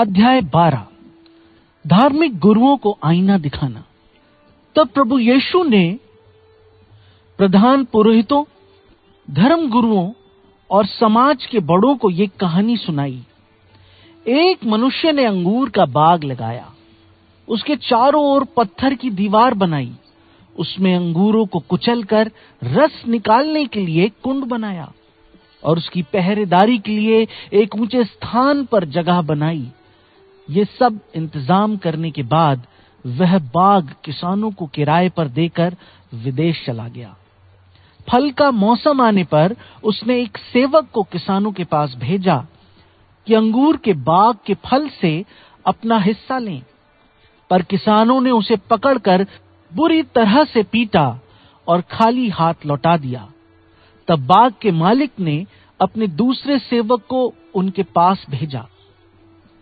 अध्याय बारह, धार्मिक गुरुओं को आईना दिखाना। तब प्रभु यीशु ने प्रधान पुरोहितों, धर्म गुरुओं और समाज के बड़ों को ये कहानी सुनाई। एक मनुष्य ने अंगूर का बाग लगाया, उसके चारों ओर पत्थर की दीवार बनाई, उसमें अंगूरों को कुचलकर रस निकालने के लिए कुंड बनाया और उसकी पहरेदारी के लिए एक ऊँचे स्थान पर जगह बनाई। ये सब इंतज़ाम करने के बाद वह बाग किसानों को किराए पर देकर विदेश चला गया। फल का मौसम आने पर उसने एक सेवक को किसानों के पास भेजा कि अंगूर के बाग के फल से अपना हिस्सा लें। पर किसानों ने उसे पकड़कर बुरी तरह से पीटा और खाली हाथ लौटा दिया। तब बाग के मालिक ने अपने दूसरे सेवक को उनके पास भेजा।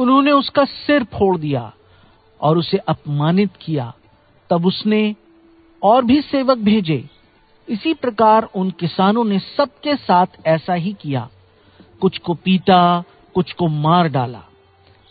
उन्होंने उसका सिर फोड़ दिया और उसे अपमानित किया। तब उसने और भी सेवक भेजे। इसी प्रकार उन किसानों ने सबके साथ ऐसा ही किया। कुछ को पीटा, कुछ को मार डाला।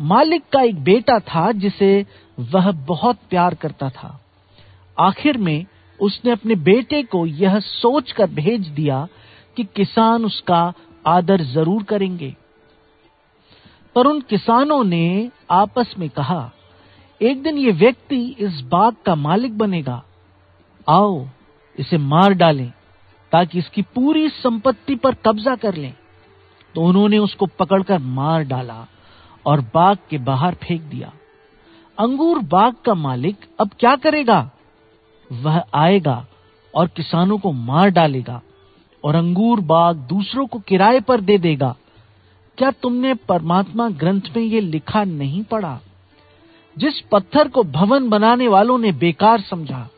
मालिक का एक बेटा था जिसे वह बहुत प्यार करता था। आखिर में उसने अपने बेटे को यह सोचकर भेज दिया कि किसान उसका आदर ज़रूर करेंगे। पर उन किसानों ने आपस में कहा, एक दिन ये व्यक्ति इस बाग का मालिक बनेगा। आओ, इसे मार डालें, ताकि इसकी पूरी संपत्ति पर कब्जा कर लें। तो उन्होंने उसको पकड़कर मार डाला और बाग के बाहर फेंक दिया। अंगूर बाग का मालिक अब क्या करेगा? वह आएगा और किसानों को मार डालेगा और अंगूर बाग दूसरों को किराए पर दे देगा। क्या तुमने परमात्मा ग्रंथ में ये लिखा नहीं पढ़ा? जिस पत्थर को भवन बनाने वालों ने बेकार समझा,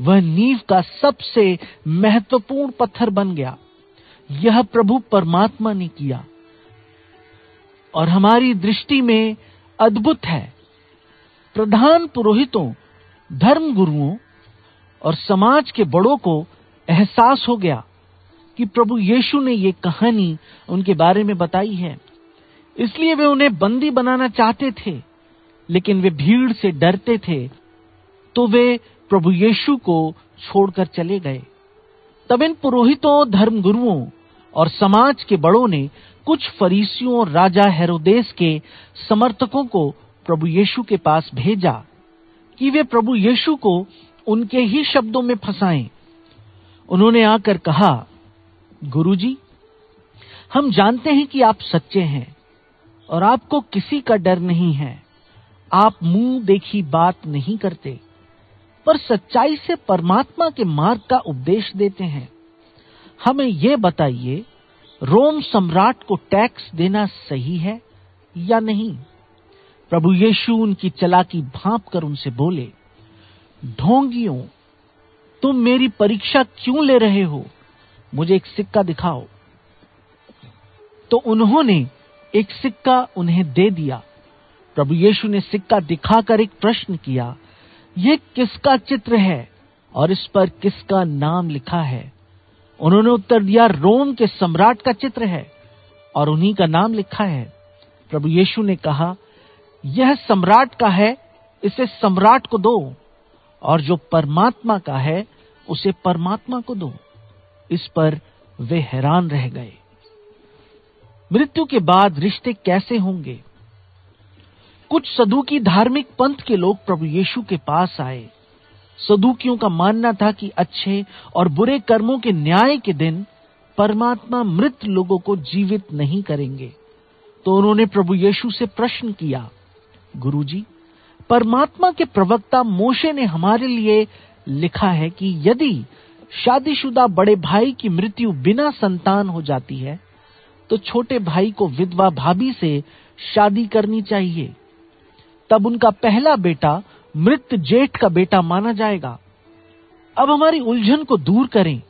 वह नींव का सबसे महत्वपूर्ण पत्थर बन गया। यह प्रभु परमात्मा ने किया। और हमारी दृष्टि में अद्भुत है। प्रधान पुरोहितों धर्म गुरुओं और समाज के बड़ों को एहसास हो गया। कि प्रभु यीशु ने ये कहानी उनके बारे में बताई है। इसलिए वे उन्हें बंदी बनाना चाहते थे, लेकिन वे भीड़ से डरते थे तो वे प्रभु यीशु को छोड़कर चले गए। तब इन पुरोहितों, धर्मगुरुओं और समाज के बड़ों ने कुछ फरीसियों और राजा हेरोदेस के समर्थकों को प्रभु यीशु के पास भेजा कि वे प्रभु यीशु को उनके ही शब्दों में फंसाएँ। उन्होंने आकर कहा गुरुजी, हम जानते हैं कि आप सच्चे हैं और आपको किसी का डर नहीं है। आप मुँह देखी बात नहीं करते, पर सच्चाई से परमात्मा के मार्ग का उपदेश देते हैं। हमें यह बताइए, रोम सम्राट को टैक्स देना सही है या नहीं? प्रभु यीशु उनकी चलाकी भांप कर उनसे बोले, ढोंगियों, तुम मेरी परीक्षा क्यों ले रहे हो? मुझे एक सिक्का दिखाओ। तो उन्होंने एक सिक्का उन्हें दे दिया। प्रभु यीशु ने सिक्का दिखाकर एक प्रश्न किया यह किसका चित्र है? और इस पर किसका नाम लिखा है? उन्होंने उत्तर दिया, रोम के सम्राट का चित्र है। और उन्हीं का नाम लिखा है। प्रभु यीशु ने कहा, यह सम्राट का है, इसे सम्राट को दो, और जो परमात्मा का है, उसे परमात्मा को दो। इस पर वे हैरान रह गए। मृत्यु के बाद रिश्ते कैसे होंगे? कुछ सदुकी धार्मिक पंथ के लोग प्रभु यीशु के पास आए। सदुकियों का मानना था कि अच्छे और बुरे कर्मों के न्याय के दिन परमात्मा मृत लोगों को जीवित नहीं करेंगे। तो उन्होंने प्रभु यीशु से प्रश्न किया, गुरुजी, परमात्मा के प्रवक्ता मोशे ने हमारे लिए लिखा है कि यदि शादीशुदा बड़े भाई की मृत्यु बिना संतान हो जाती है तो छोटे भाई को विधवा भाभी से शादी करनी चाहिए। तब उनका पहला बेटा मृत जेठ का बेटा माना जाएगा। अब हमारी उलझन को दूर करें।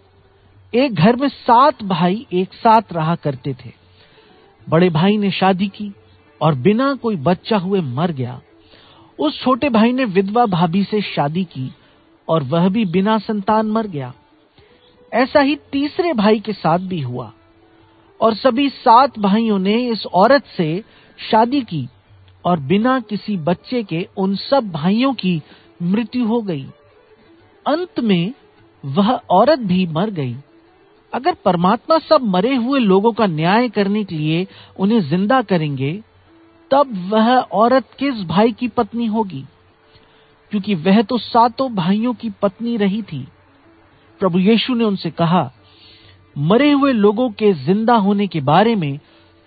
एक घर में सात भाई एक साथ रहा करते थे। बड़े भाई ने शादी की और बिना कोई बच्चा हुए मर गया। उस छोटे भाई ने विधवा भाभी से शादी की और वह भी बिना संतान मर गया। ऐसा ही तीसरे भाई के साथ भी हुआ। और सभी सात भाइयों ने इस औरत से शादी की और बिना किसी बच्चे के उन सब भाइयों की मृत्यु हो गई। अंत में वह औरत भी मर गई। अगर परमात्मा सब मरे हुए लोगों का न्याय करने के लिए उन्हें ज़िंदा करेंगे, तब वह औरत किस भाई की पत्नी होगी? क्योंकि वह तो सातों भाइयों की पत्नी रही थी। प्रभु यीशु ने उनसे कहा, मरे हुए लोगों के ज़िंदा होने के बारे में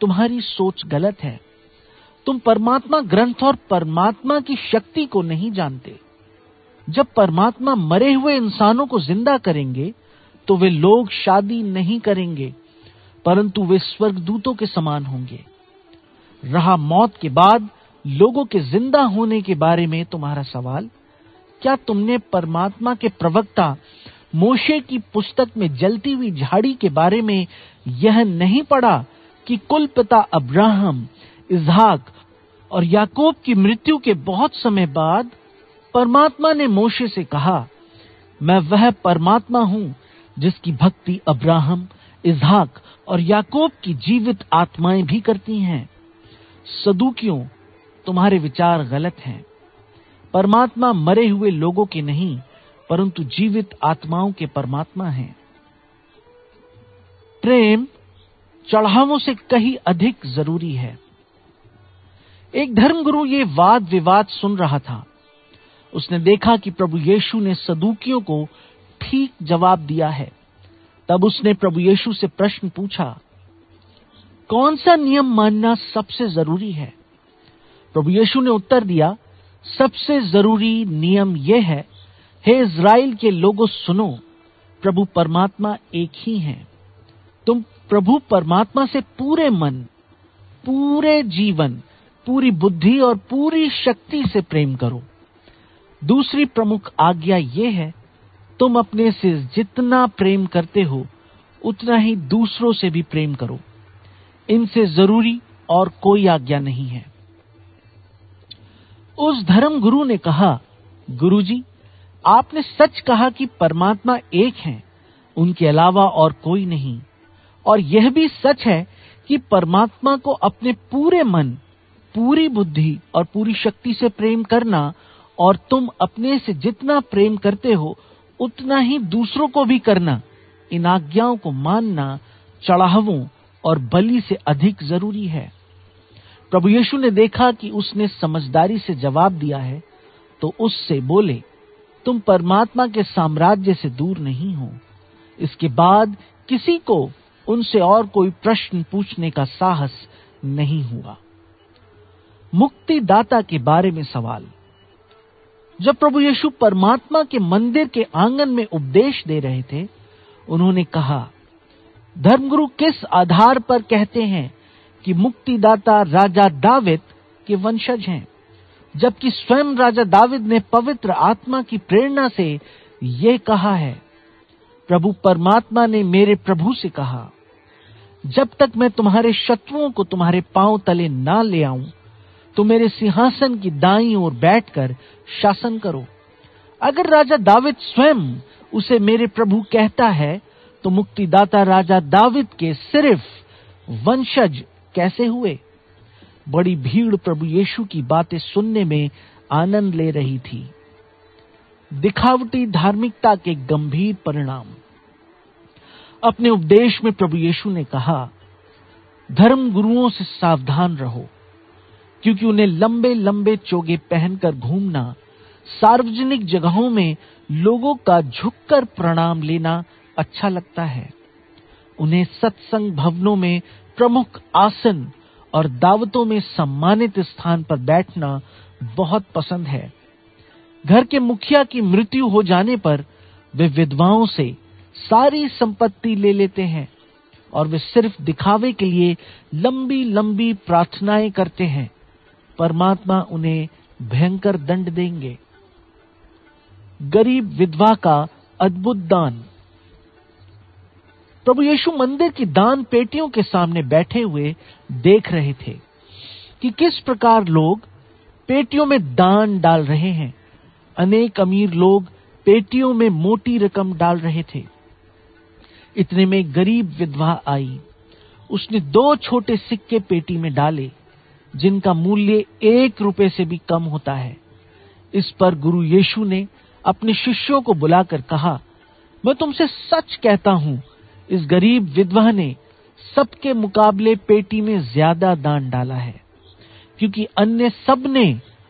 तुम्हारी सोच गलत है। तुम परमात्मा ग्रंथ और परमात्मा की शक्ति को नहीं जानते। जब परमात्मा मरे हुए इंसानों को ज़िंदा करेंगे तो वे लोग शादी नहीं करेंगे, परंतु वे स्वर्गदूतों के समान होंगे। रहा मौत के बाद लोगों के ज़िंदा होने के बारे में तुम्हारा सवाल, क्या तुमने परमात्मा के प्रवक्ता मोशे की पुस्तक में जलती हुई झाड़ी के बारे में यह नहीं पढ़ा कि कुल पिता अब्राहम, इजहाक और याकूब की मृत्यु के बहुत समय बाद परमात्मा ने मोशे से कहा, मैं वह परमात्मा हूँ जिसकी भक्ति अब्राहम, इजहाक और याकूब की जीवित आत्माएँ भी करती हैं। सदुकियों, तुम्हारे विचार गलत हैं। परमात्मा मरे हुए लोगों के नहीं परंतु जीवित आत्माओं के परमात्मा हैं। प्रेम चढ़ावों से कहीं अधिक ज़रूरी है। एक धर्मगुरु ये वाद विवाद सुन रहा था। उसने देखा कि प्रभु यीशु ने सदुकियों को ठीक जवाब दिया है। तब उसने प्रभु यीशु से प्रश्न पूछा, कौन सा नियम मानना सबसे ज़रूरी है? प्रभु यीशु ने उत्तर दिया, सबसे ज़रूरी नियम यह है हे इज़राइल के लोगों, सुनो, प्रभु परमात्मा एक ही है। तुम प्रभु परमात्मा से पूरे मन, पूरे जीवन, पूरी बुद्धि और पूरी शक्ति से प्रेम करो। दूसरी प्रमुख आज्ञा यह है, तुम अपने से जितना प्रेम करते हो, उतना ही दूसरों से भी प्रेम करो। इनसे ज़रूरी और कोई आज्ञा नहीं है। उस धर्म गुरु ने कहा, गुरुजी आपने सच कहा कि परमात्मा एक है, उनके अलावा और कोई नहीं। और यह भी सच है कि परमात्मा को अपने पूरे मन, पूरी बुद्धि और पूरी शक्ति से प्रेम करना और तुम अपने से जितना प्रेम करते हो, उतना ही दूसरों को भी करना, इन आज्ञाओं को मानना, चढ़ावों और बलि से अधिक ज़रूरी है। प्रभु यीशु ने देखा कि उसने समझदारी से जवाब दिया है तो उससे बोले तुम परमात्मा के साम्राज्य से दूर नहीं हो। इसके बाद किसी को उनसे और कोई प्रश्न पूछने का साहस नहीं हुआ। मुक्तिदाता के बारे में सवाल। जब प्रभु यीशु परमात्मा के मंदिर के आँगन में उपदेश दे रहे थे, उन्होंने कहा, धर्मगुरु किस आधार पर कहते हैं कि मुक्तिदाता राजा दाविद के वंशज हैं? जबकि स्वयं राजा दाविद ने पवित्र आत्मा की प्रेरणा से ये कहा है, प्रभु परमात्मा ने मेरे प्रभु से कहा, जब तक मैं तुम्हारे शत्रुओं को तुम्हारे पाँव तले ना ले आऊँ तो मेरे सिंहासन की दाई ओर बैठकर शासन करो। अगर राजा दाविद स्वयं उसे मेरे प्रभु कहता है तो मुक्तिदाता राजा दाविद के सिर्फ़ वंशज कैसे हुए? बड़ी भीड़ प्रभु यीशु की बातें सुनने में आनंद ले रही थी। दिखावटी धार्मिकता के गंभीर परिणाम। अपने उपदेश में प्रभु यीशु ने कहा धर्म गुरुओं से सावधान रहो, क्योंकि उन्हें लंबे लंबे चोगे पहनकर घूमना, सार्वजनिक जगहों में लोगों का झुककर प्रणाम लेना अच्छा लगता है। उन्हें सत्संग भवनों में प्रमुख आसन और दावतों में सम्मानित स्थान पर बैठना बहुत पसंद है। घर के मुखिया की मृत्यु हो जाने पर वे विधवाओं से सारी संपत्ति ले लेते हैं और वे सिर्फ़ दिखावे के लिए लंबी लंबी प्रार्थनाएँ करते हैं। परमात्मा उन्हें भयंकर दंड देंगे। गरीब विधवा का अद्भुत दान। प्रभु यीशु मंदिर की दान पेटियों के सामने बैठे हुए देख रहे थे कि किस प्रकार लोग पेटियों में दान डाल रहे हैं। अनेक अमीर लोग पेटियों में मोटी रकम डाल रहे थे। इतने में गरीब विधवा आई। उसने दो छोटे सिक्के पेटी में डाले, जिनका मूल्य एक रुपए से भी कम होता है। इस पर गुरु यीशु ने अपने शिष्यों को बुलाकर कहा, मैं तुमसे सच कहता हूँ इस गरीब विधवा ने सबके मुकाबले पेटी में ज़्यादा दान डाला है, क्योंकि अन्य सबने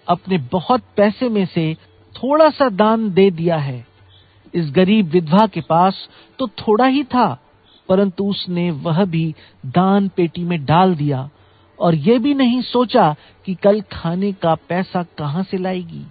अपने बहुत पैसे में से थोड़ा सा दान दे दिया है। इस गरीब विधवा के पास तो थोड़ा ही था, परंतु उसने वह भी दान पेटी में डाल दिया, और ये भी नहीं सोचा कि कल खाने का पैसा कहाँ से लाएगी।